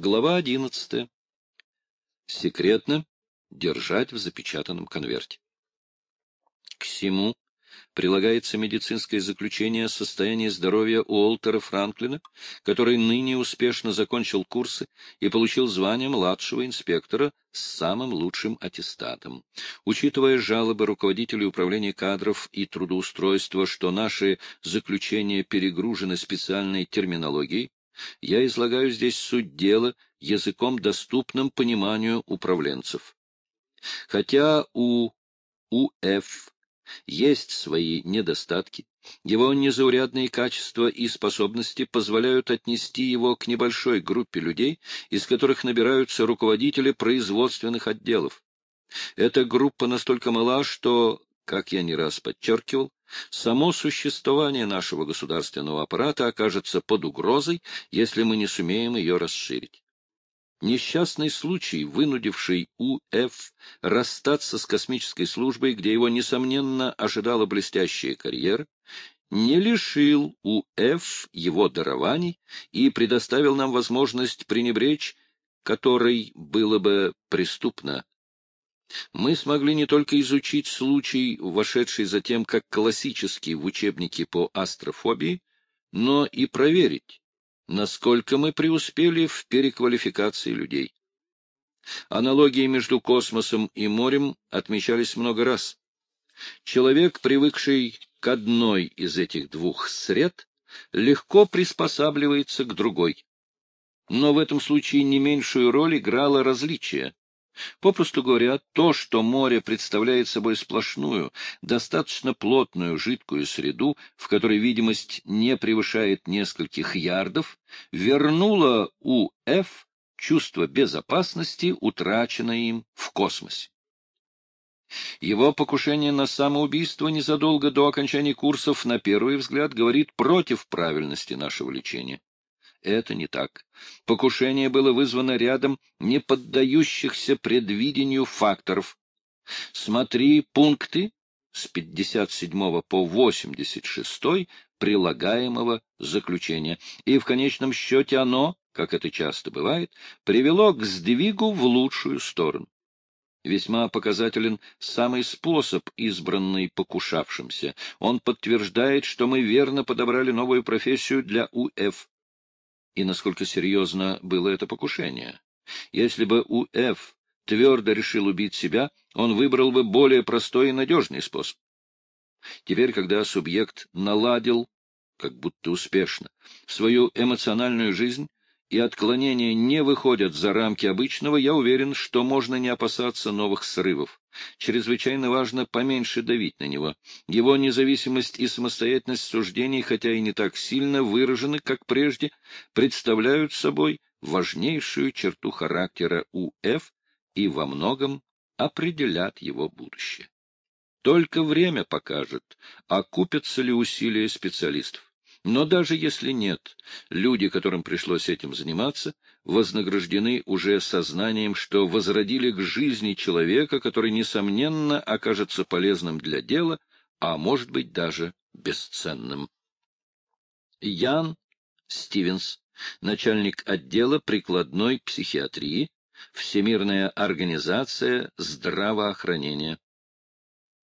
Глава одиннадцатая. Секретно держать в запечатанном конверте. К всему прилагается медицинское заключение о состоянии здоровья Уолтера Франклина, который ныне успешно закончил курсы и получил звание младшего инспектора с самым лучшим аттестатом. Учитывая жалобы руководителей управления кадров и трудоустройства, что наши заключения перегружены специальной терминологией, я излагаю здесь суть дела языком, доступным пониманию управленцев. Хотя у УФ есть свои недостатки, его незаурядные качества и способности позволяют отнести его к небольшой группе людей, из которых набираются руководители производственных отделов. Эта группа настолько мала, что, как я не раз подчеркивал, само существование нашего государственного аппарата окажется под угрозой, если мы не сумеем ее расширить. Несчастный случай, вынудивший УФ расстаться с космической службой, где его, несомненно, ожидала блестящая карьера, не лишил УФ его дарований и предоставил нам возможность пренебречь, которой было бы преступно. Мы смогли не только изучить случай, вошедший затем как классический в учебнике по астрофобии, но и проверить, насколько мы преуспели в переквалификации людей. Аналогии между космосом и морем отмечались много раз. Человек, привыкший к одной из этих двух сред, легко приспосабливается к другой. Но в этом случае не меньшую роль играло различие. Попросту говоря, то, что море представляет собой сплошную, достаточно плотную жидкую среду, в которой видимость не превышает нескольких ярдов, вернуло у Ф чувство безопасности, утраченное им в космосе. Его покушение на самоубийство незадолго до окончания курсов, на первый взгляд, говорит против правильности нашего лечения. Это не так. Покушение было вызвано рядом не поддающихся предвидению факторов. Смотри пункты с 57 по 86 прилагаемого заключения, и в конечном счете оно, как это часто бывает, привело к сдвигу в лучшую сторону. Весьма показателен самый способ, избранный покушавшимся. Он подтверждает, что мы верно подобрали новую профессию для УФ и насколько серьезно было это покушение. Если бы У.Ф. твердо решил убить себя, он выбрал бы более простой и надежный способ. Теперь, когда субъект наладил, как будто успешно, свою эмоциональную жизнь, и отклонения не выходят за рамки обычного, я уверен, что можно не опасаться новых срывов. Чрезвычайно важно поменьше давить на него. Его независимость и самостоятельность суждений, хотя и не так сильно выражены, как прежде, представляют собой важнейшую черту характера УФ и во многом определят его будущее. Только время покажет, окупятся ли усилия специалистов. Но даже если нет, люди, которым пришлось этим заниматься, вознаграждены уже сознанием, что возродили к жизни человека, который, несомненно, окажется полезным для дела, а может быть даже бесценным. Ян Стивенс, начальник отдела прикладной психиатрии, Всемирная организация здравоохранения.